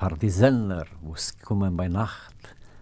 Partisaner, wo es kommen bei Nacht,